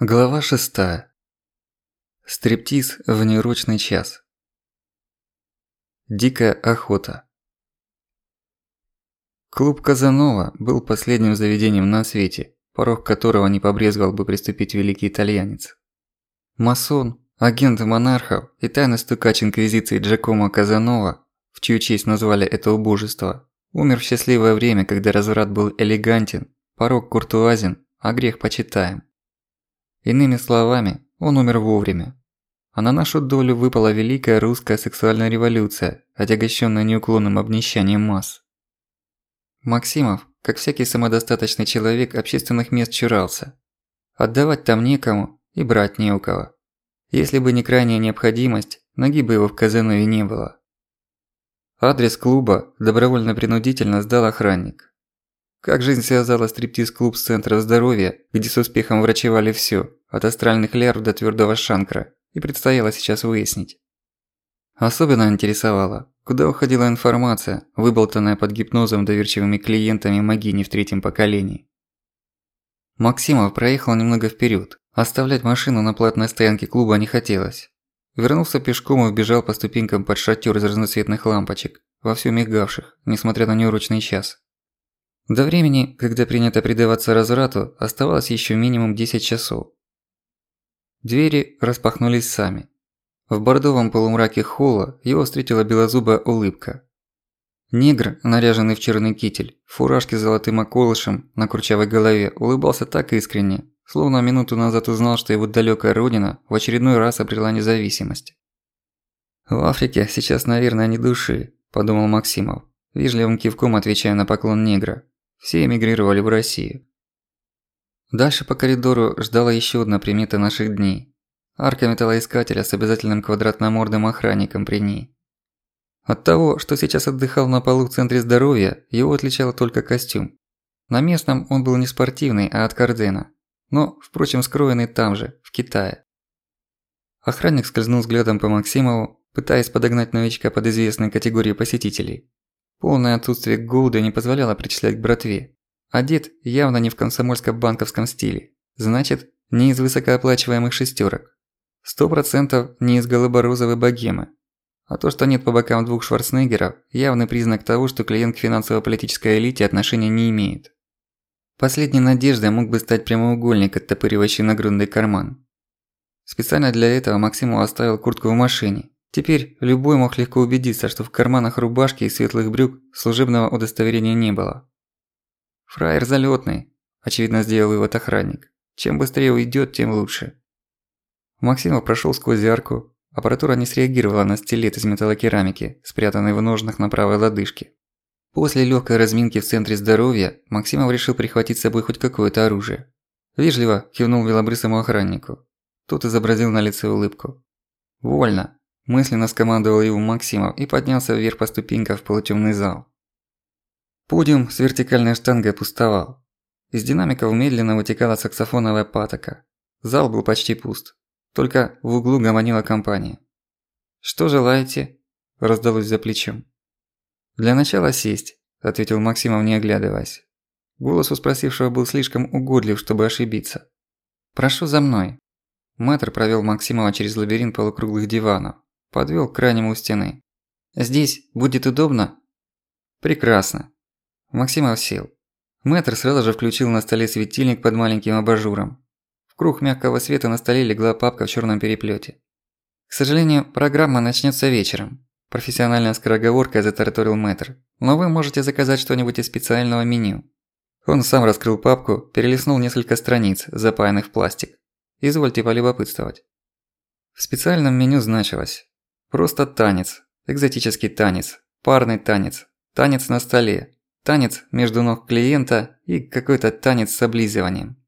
Глава шестая. Стриптиз в неурочный час. Дикая охота. Клуб Казанова был последним заведением на свете, порог которого не побрезговал бы приступить великий итальянец. Масон, агент монархов и тайный стукач инквизиции Джакомо Казанова, в чью честь назвали это убожество, умер в счастливое время, когда разврат был элегантен, порог куртуазен, а грех почитаем. Иными словами, он умер вовремя. А на нашу долю выпала великая русская сексуальная революция, отягощенная неуклонным обнищанием масс. Максимов, как всякий самодостаточный человек, общественных мест чурался. Отдавать там некому и брать не у кого. Если бы не крайняя необходимость, ноги бы его в Казанове не было. Адрес клуба добровольно-принудительно сдал охранник. Как жизнь связала стриптиз-клуб с Центра здоровья, где с успехом врачевали всё, от астральных лярв до твёрдого шанкра, и предстояло сейчас выяснить. Особенно интересовало, куда уходила информация, выболтанная под гипнозом доверчивыми клиентами Магини в третьем поколении. Максимов проехал немного вперёд. Оставлять машину на платной стоянке клуба не хотелось. Вернулся пешком и вбежал по ступенькам под шатёр из разноцветных лампочек, вовсю мигавших, несмотря на неурочный час. До времени, когда принято предаваться разврату, оставалось еще минимум 10 часов. Двери распахнулись сами. В бордовом полумраке холла его встретила белозубая улыбка. Негр, наряженный в черный китель, в фуражке с золотым околышем на курчавой голове, улыбался так искренне, словно минуту назад узнал, что его далёкая родина в очередной раз обрела независимость. «В Африке сейчас, наверное, не души», – подумал Максимов, вежливым кивком отвечая на поклон негра. Все эмигрировали в Россию. Дальше по коридору ждала еще одна примета наших дней. Арка металлоискателя с обязательным квадратномордым охранником при ней. От того, что сейчас отдыхал на полу в центре здоровья, его отличал только костюм. На местном он был не спортивный, а от Кардена. Но, впрочем, скроенный там же, в Китае. Охранник скользнул взглядом по Максимову, пытаясь подогнать новичка под известные категории посетителей. Полное отсутствие голода не позволяло причислять к братве. Одет явно не в комсомольско-банковском стиле. Значит, не из высокооплачиваемых шестерок. Сто процентов не из голуборозовой богемы. А то, что нет по бокам двух Шварценеггеров, явный признак того, что клиент к финансово-политической элите отношения не имеет. Последней надеждой мог бы стать прямоугольник, оттопыривающий нагрудный карман. Специально для этого Максиму оставил куртку в машине, Теперь любой мог легко убедиться, что в карманах рубашки и светлых брюк служебного удостоверения не было. Фраер залетный, очевидно сделал вывод охранник. Чем быстрее уйдет, тем лучше. Максимов прошел сквозь арку. Аппаратура не среагировала на стилет из металлокерамики, спрятанный в ножнах на правой лодыжке. После легкой разминки в центре здоровья Максимов решил прихватить с собой хоть какое-то оружие. Вежливо кивнул белобрысому охраннику. Тот изобразил на лице улыбку. «Вольно. Мысленно скомандовал его Максимов и поднялся вверх по ступенькам в полутемный зал. Подиум с вертикальной штангой пустовал. Из динамиков медленно вытекала саксофоновая патока. Зал был почти пуст. Только в углу гомонила компания. «Что желаете?» – раздалось за плечом. «Для начала сесть», – ответил Максимов, не оглядываясь. Голос у спросившего был слишком угодлив, чтобы ошибиться. «Прошу за мной». Мэтр провёл Максимова через лабиринт полукруглых диванов. Подвёл к крайнему стены. «Здесь будет удобно?» «Прекрасно». Максимов сел. Мэтр сразу же включил на столе светильник под маленьким абажуром. В круг мягкого света на столе легла папка в чёрном переплёте. «К сожалению, программа начнётся вечером», – профессиональная скороговоркой затараторил Мэтр. «Но вы можете заказать что-нибудь из специального меню». Он сам раскрыл папку, перелистнул несколько страниц, запаянных в пластик. «Извольте полюбопытствовать». В специальном меню значилось Просто танец, экзотический танец, парный танец, танец на столе, танец между ног клиента и какой-то танец с облизыванием.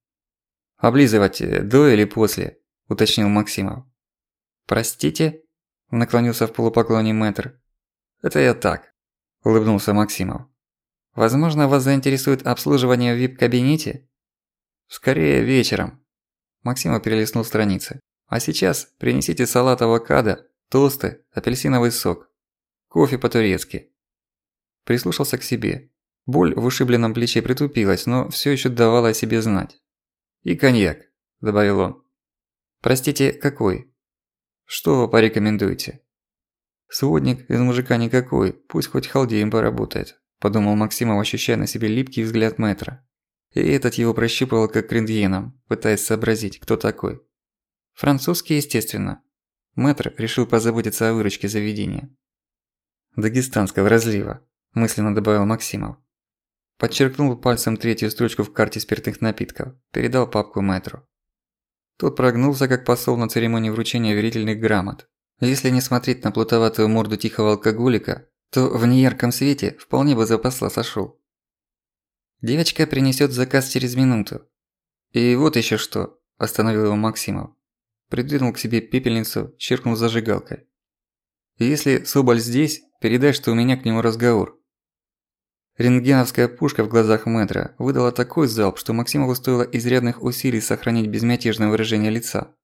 «Облизывать до или после?» – уточнил Максимов. «Простите?» – наклонился в полупоклоне мэтр. «Это я так», – улыбнулся Максимов. «Возможно, вас заинтересует обслуживание в вип-кабинете?» «Скорее вечером». Максимов перелистнул страницы. «А сейчас принесите салат авокадо Тосты, апельсиновый сок. Кофе по-турецки. Прислушался к себе. Боль в ушибленном плече притупилась, но всё ещё давала о себе знать. «И коньяк», – добавил он. Простите, какой? Что порекомендуете? Сводник из мужика никакой, пусть хоть халдеем поработает, подумал Максимов, ощущая на себе липкий взгляд мэтра. И этот его прощупывал как рентгеном, пытаясь сообразить, кто такой. Французский, естественно. Мэтр решил позаботиться о выручке заведения. «Дагестанского разлива», – мысленно добавил Максимов. Подчеркнул пальцем третью строчку в карте спиртных напитков, передал папку мэтру. Тот прогнулся, как посол на церемонии вручения верительных грамот. Если не смотреть на плутоватую морду тихого алкоголика, то в неярком свете вполне бы за посла сошёл. Девочка принесёт заказ через минуту. И вот ещё что, остановил его Максимов. Придвинул к себе пепельницу, чиркнул зажигалкой. Если Соболь здесь, передай, что у меня к нему разговор. Рентгеновская пушка в глазах мэтра выдала такой залп, что Максимову стоило изрядных усилий сохранить безмятежное выражение лица.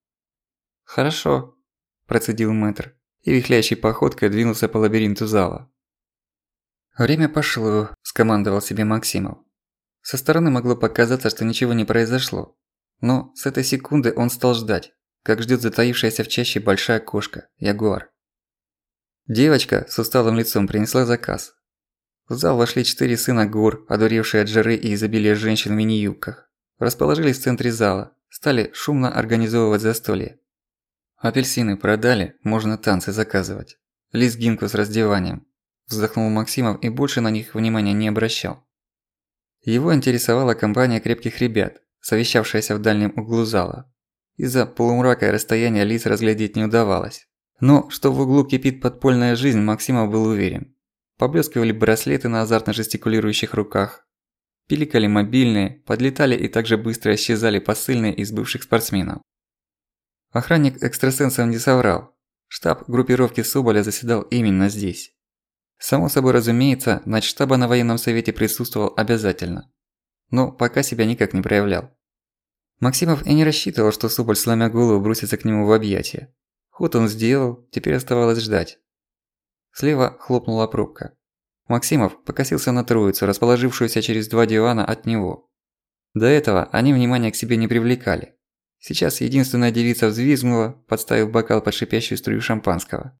«Хорошо», – процедил мэтр, и вихляющей походкой двинулся по лабиринту зала. «Время пошло», – скомандовал себе Максимов. Со стороны могло показаться, что ничего не произошло. Но с этой секунды он стал ждать, как ждёт затаившаяся в чаще большая кошка – ягуар. Девочка с усталым лицом принесла заказ, в зал вошли четыре сына гор, одуревшие от жары и изобилия женщин в мини-юбках. Расположились в центре зала, стали шумно организовывать застолье. Апельсины продали, можно танцы заказывать. Лизгинку с раздеванием. Вздохнул Максимов и больше на них внимания не обращал. Его интересовала компания крепких ребят, совещавшаяся в дальнем углу зала. Из-за полумрака и расстояния лиц разглядеть не удавалось. Но что в углу кипит подпольная жизнь, Максимов был уверен. Поблескивали браслеты на азартно жестикулирующих руках. Пиликали мобильные, подлетали и также быстро исчезали посыльные из бывших спортсменов. Охранник экстрасенсом не соврал. Штаб группировки Соболя заседал именно здесь. Само собой разумеется, штаба на военном совете присутствовал обязательно. Но пока себя никак не проявлял. Максимов и не рассчитывал, что Соболь, сломя голову, бросится к нему в объятия. Ход он сделал, теперь оставалось ждать. Слева хлопнула пробка. Максимов покосился на троицу, расположившуюся через два дивана от него. До этого они внимания к себе не привлекали. Сейчас единственная девица взвизгнула, подставив бокал под шипящую струю шампанского.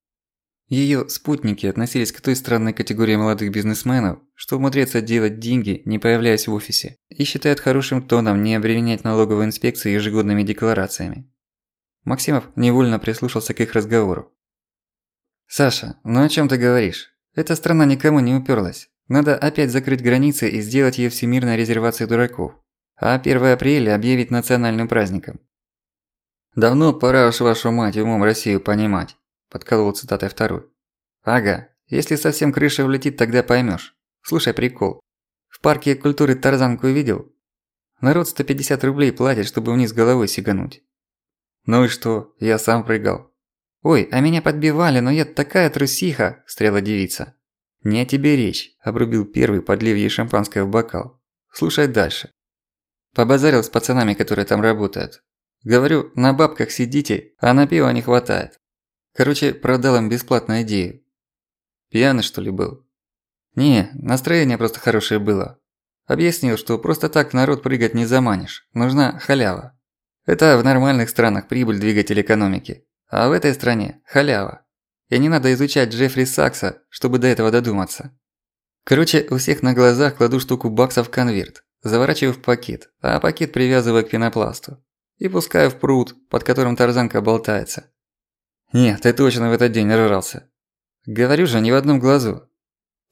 Её спутники относились к той странной категории молодых бизнесменов, что умудряются делать деньги, не появляясь в офисе, и считают хорошим тоном не обременять налоговую инспекцию ежегодными декларациями. Максимов невольно прислушался к их разговору. «Саша, ну о чем ты говоришь? Эта страна никому не уперлась. Надо опять закрыть границы и сделать ее всемирной резервацией дураков. А 1 апреля объявить национальным праздником». «Давно пора уж вашу мать умом Россию понимать», – подколол цитатой второй. «Ага, если совсем крыша влетит, тогда поймешь. Слушай прикол. В парке культуры тарзанку видел? Народ 150 рублей платит, чтобы вниз головой сигануть. Ну и что, я сам прыгал. «Ой, а меня подбивали, но я такая трусиха!» – встряла девица. «Не о тебе речь», – обрубил первый, подлив ей шампанское в бокал. «Слушай дальше». Побазарил с пацанами, которые там работают. Говорю, на бабках сидите, а на пиво не хватает. Короче, продал им бесплатную идею. Пьяный, что ли, был? Не, настроение просто хорошее было. Объяснил, что просто так народ прыгать не заманишь. Нужна халява. Это в нормальных странах прибыль двигатель экономики. А в этой стране – халява. И не надо изучать Джеффри Сакса, чтобы до этого додуматься. Короче, у всех на глазах кладу штуку баксов в конверт, заворачиваю в пакет, а пакет привязываю к пенопласту. И пускаю в пруд, под которым тарзанка болтается. Нет, ты точно в этот день ржался. Говорю же, ни в одном глазу.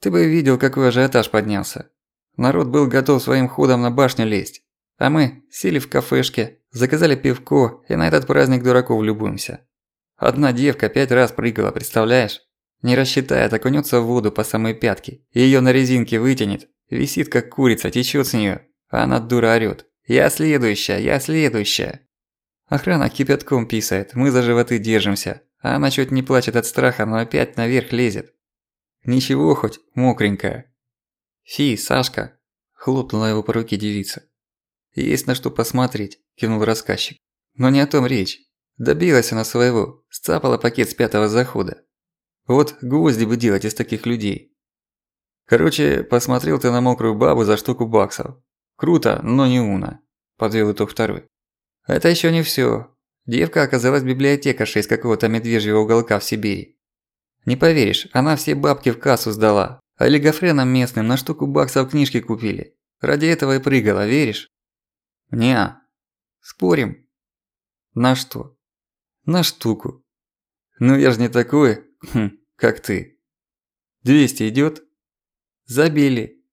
Ты бы видел, какой ажиотаж поднялся. Народ был готов своим ходом на башню лезть. А мы сели в кафешке, заказали пивко и на этот праздник дураков любуемся. Одна девка пять раз прыгала, представляешь? Не рассчитает, окунется в воду по самой пятки, и её на резинке вытянет, висит как курица, течет с неё, а она дура орёт. «Я следующая, я следующая!» Охрана кипятком писает, мы за животы держимся, а она чуть не плачет от страха, но опять наверх лезет. Ничего хоть, мокренькая. «Фи, Сашка!» – хлопнула его по руке девица. «Есть на что посмотреть», – кивнул рассказчик. «Но не о том речь. Добилась она своего, сцапала пакет с пятого захода. Вот гвозди бы делать из таких людей. Короче, посмотрел ты на мокрую бабу за штуку баксов. Круто, но не уна, подвел итог второй. Это еще не все. Девка оказалась библиотекаршей из какого-то медвежьего уголка в Сибири. Не поверишь, она все бабки в кассу сдала, а олигофренам местным на штуку баксов книжки купили. Ради этого и прыгала, веришь? Неа. Спорим? На что? На штуку. Ну я ж не такой, хм, как ты. 200 идёт? Забили.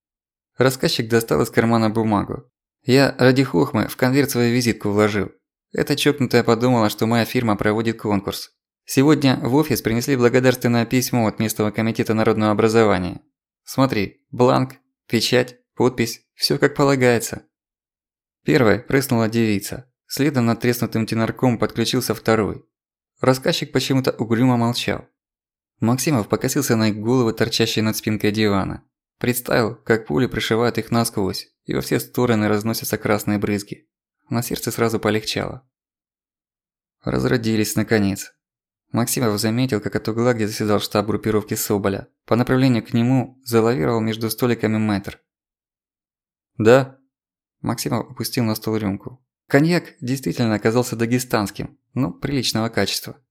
Рассказчик достал из кармана бумагу. Я ради хохмы в конверт свою визитку вложил. Эта чокнутая подумала, что моя фирма проводит конкурс. Сегодня в офис принесли благодарственное письмо от местного комитета народного образования. Смотри, бланк, печать, подпись, всё как полагается. Первой прыснула девица. Следом над треснутым тенарком подключился второй. Рассказчик почему-то угрюмо молчал. Максимов покосился на их головы, торчащие над спинкой дивана. Представил, как пули пришивают их насквозь, и во все стороны разносятся красные брызги. На сердце сразу полегчало. Разродились, наконец. Максимов заметил, как от угла, где заседал штаб группировки Соболя, по направлению к нему залавировал между столиками мэтр. «Да?» Максимов опустил на стол рюмку. Коньяк действительно оказался дагестанским, но приличного качества.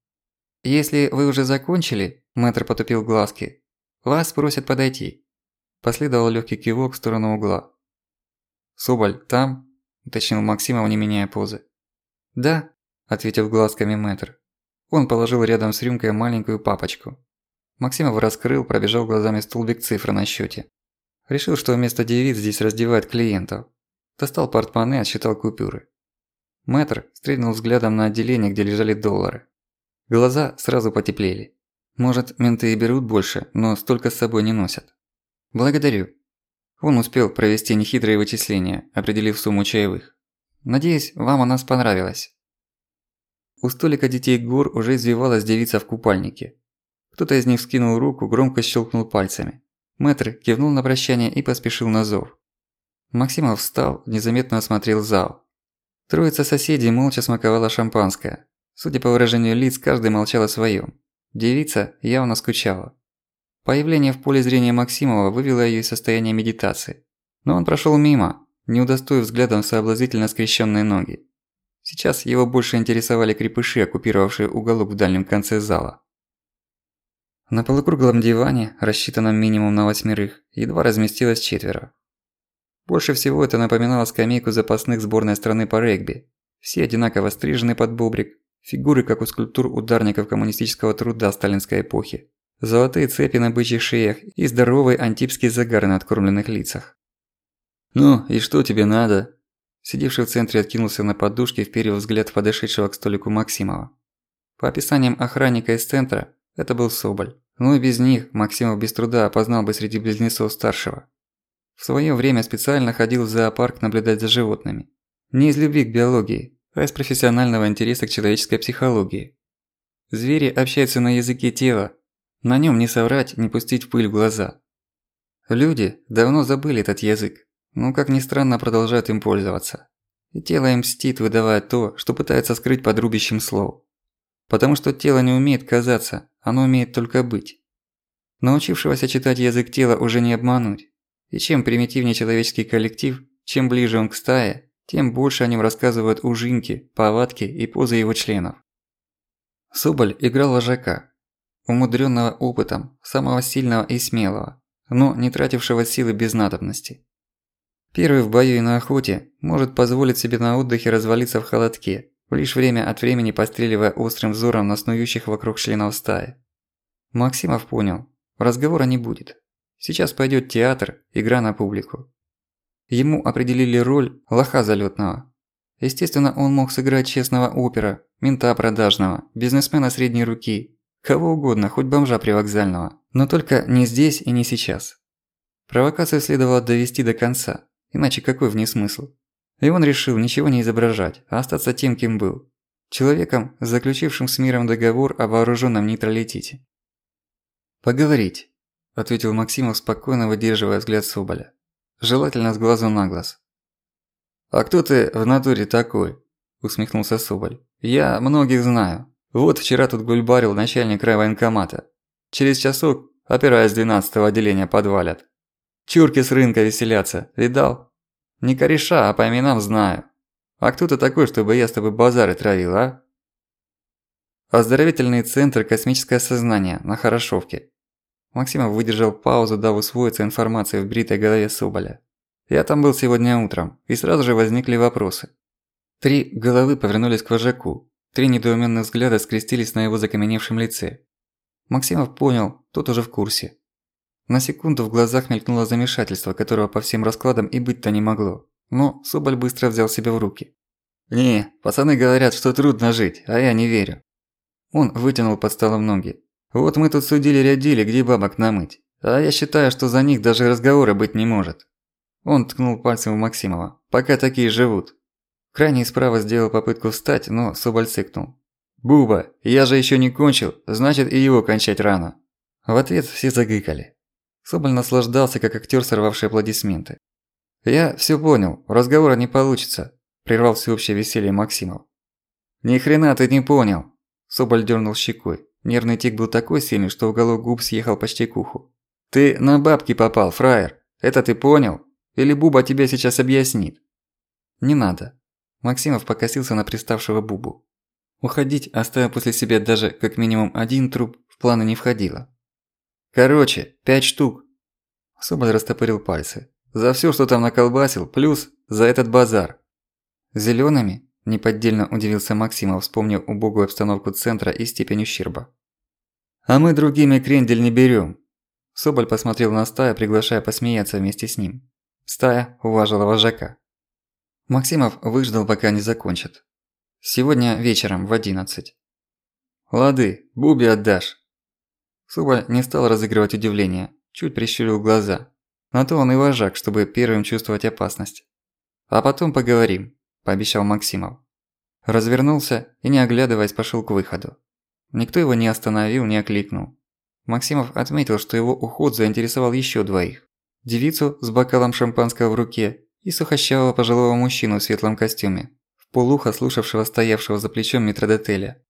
«Если вы уже закончили», – мэтр потупил глазки, – «вас просят подойти». Последовал легкий кивок в сторону угла. «Соболь, там?» – уточнил Максимов, не меняя позы. «Да», – ответил глазками мэтр. Он положил рядом с рюмкой маленькую папочку. Максимов раскрыл, пробежал глазами столбик цифр на счёте. Решил, что вместо девиц здесь раздевают клиентов. Достал портмоне, отсчитал купюры. Мэтр стрельнул взглядом на отделение, где лежали доллары. Глаза сразу потеплели. Может, менты и берут больше, но столько с собой не носят. «Благодарю», он успел провести нехитрые вычисления, определив сумму чаевых. Надеюсь, вам у нас понравилось. У столика детей гор уже извивалась девица в купальнике. Кто-то из них скинул руку, громко щелкнул пальцами. Мэтр кивнул на прощание и поспешил на зов. Максимов встал, незаметно осмотрел зал. Троица соседей молча смаковала шампанское. Судя по выражению лиц, каждый молчал о своём. Девица явно скучала. Появление в поле зрения Максимова вывело её из состояния медитации. Но он прошёл мимо, не удостоив взглядом соблазнительно скрещенные ноги. Сейчас его больше интересовали крепыши, оккупировавшие уголок в дальнем конце зала. На полукруглом диване, рассчитанном минимум на восьмерых, едва разместилось четверо. Больше всего это напоминало скамейку запасных сборной страны по регби. Все одинаково стрижены под бобрик, фигуры как у скульптур ударников коммунистического труда сталинской эпохи золотые цепи на бычьих шеях и здоровый антипский загар на откормленных лицах. «Ну, и что тебе надо?» Сидевший в центре откинулся на подушке, вперев взгляд подошедшего к столику Максимова. По описаниям охранника из центра, это был Соболь. Но и без них Максимов без труда опознал бы среди близнецов старшего. В своё время специально ходил в зоопарк наблюдать за животными. Не из любви к биологии, а из профессионального интереса к человеческой психологии. Звери общаются на языке тела, на нем не соврать, не пустить пыль в глаза. Люди давно забыли этот язык, но, как ни странно, продолжают им пользоваться. И тело им мстит, выдавая то, что пытается скрыть под рубящим слов. Потому что тело не умеет казаться, оно умеет только быть. Научившегося читать язык тела уже не обмануть. И чем примитивнее человеческий коллектив, чем ближе он к стае, тем больше о нем рассказывают ужинки, повадки и позы его членов. Соболь играл вожака, умудренного опытом, самого сильного и смелого, но не тратившего силы без надобности. Первый в бою и на охоте может позволить себе на отдыхе развалиться в холодке, лишь время от времени постреливая острым взором на снующих вокруг членов стаи. Максимов понял, разговора не будет. Сейчас пойдет театр, игра на публику. Ему определили роль лоха залетного. Естественно, он мог сыграть честного опера, мента продажного, бизнесмена средней руки, Кого угодно, хоть бомжа привокзального. Но только не здесь и не сейчас. Провокацию следовало довести до конца, иначе какой в ней смысл? И он решил ничего не изображать, а остаться тем, кем был. Человеком, заключившим с миром договор о вооруженном нейтралитете. «Поговорить», – ответил Максимов, спокойно выдерживая взгляд Соболя. Желательно с глазу на глаз. «А кто ты в натуре такой?» – усмехнулся Соболь. «Я многих знаю. Вот вчера тут гульбарил начальник райвоенкомата. Через часок опера из 12-го отделения подвалят. Чурки с рынка веселятся, видал? Не кореша, а по именам знаю. А кто ты такой, чтобы я с тобой базары травил, а? Оздоровительный центр «Космическое сознание» на Хорошовке. Максимов выдержал паузу, дав усвоиться информации в бритой голове Соболя. Я там был сегодня утром, и сразу же возникли вопросы. Три головы повернулись к вожаку, три недоумённых взгляда скрестились на его закаменевшем лице. Максимов понял, тот уже в курсе. На секунду в глазах мелькнуло замешательство, которого по всем раскладам и быть-то не могло. Но Соболь быстро взял себя в руки. «Не, пацаны говорят, что трудно жить, а я не верю». Он вытянул под столом ноги. «Вот мы тут судили-рядили, где бабок намыть. А я считаю, что за них даже разговора быть не может». Он ткнул пальцем в Максимова. «Пока такие живут». Крайний справа сделал попытку встать, но Соболь цыкнул. «Буба, я же еще не кончил, значит и его кончать рано». В ответ все загыкали. Соболь наслаждался, как актер, сорвавший аплодисменты. «Я все понял, разговора не получится», – прервал всеобщее веселье Максимов. «Ни хрена ты не понял!» Соболь дернул щекой. Нервный тик был такой сильный, что уголок губ съехал почти к уху. «Ты на бабки попал, фраер! Это ты понял? Или Буба тебе сейчас объяснит?» «Не надо». Максимов покосился на приставшего Бубу. Уходить, оставив после себя даже как минимум один труп, в планы не входило. Короче, пять штук. Соболь растопырил пальцы. За всё, что там наколбасил, плюс за этот базар. Зелёными? Неподдельно удивился Максимов, вспомнив убогую обстановку центра и степень ущерба. А мы другими крендель не берём. Соболь посмотрел на стая, приглашая посмеяться вместе с ним. Стая уважила вожака. Максимов выждал, пока не закончат. Сегодня вечером в одиннадцать. «Лады, Буби отдашь», Соболь не стал разыгрывать удивление, чуть прищурил глаза. На то он и вожак, чтобы первым чувствовать опасность. «А потом поговорим», – пообещал Максимов. Развернулся и, не оглядываясь, пошёл к выходу. Никто его не остановил, не окликнул. Максимов отметил, что его уход заинтересовал ещё двоих. Девицу с бокалом шампанского в руке и сухощавого пожилого мужчину в светлом костюме, в полухо слушавшего стоявшего за плечом метродотеля.